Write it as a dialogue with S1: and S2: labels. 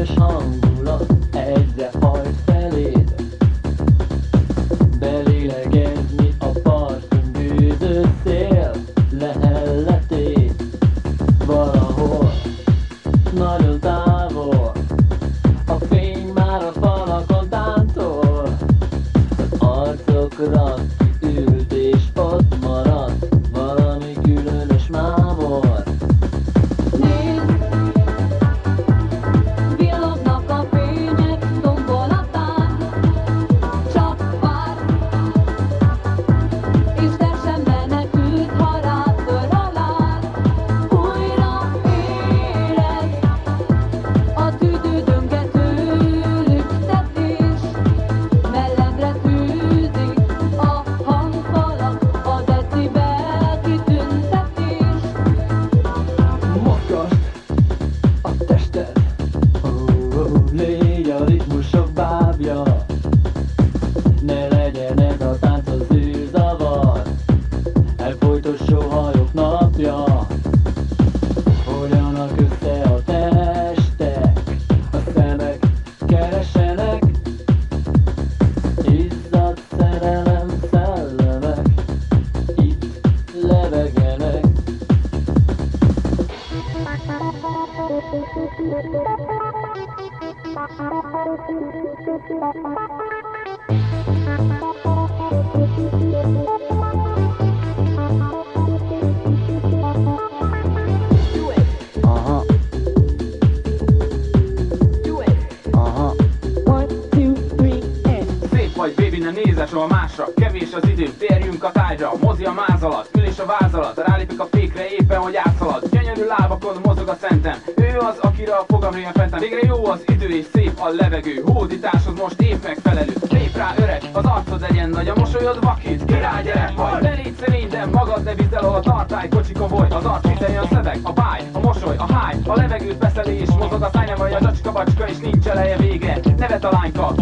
S1: Közös hangulat egyre hajt
S2: feléd. Belélegezni a parfüm szél Lehelletét. Valahol Nagyon távol A fény már a
S3: falakon soha másra. Kevés az idő, térjünk a tájra Mozi a máz alatt, ül és a váz alatt Rálépik a fékre éppen, hogy átszalad a fogam régen fentem Végre. Jó az idő és szép a levegő. Hódításhoz most épp megfelelő. Lép rá öreg, az arcod legyen nagy A mosolyod vakít, király gyerek vagy Ne légy szerény, de magad ne vidd el, ahol a tartály Kocsi komoly, az arc a szöveg A báj, a mosoly, a háj A levegőt beszeli és mozog a száj Nem vagy a csacska bacska és nincs eleje vége. Nevet a lányka,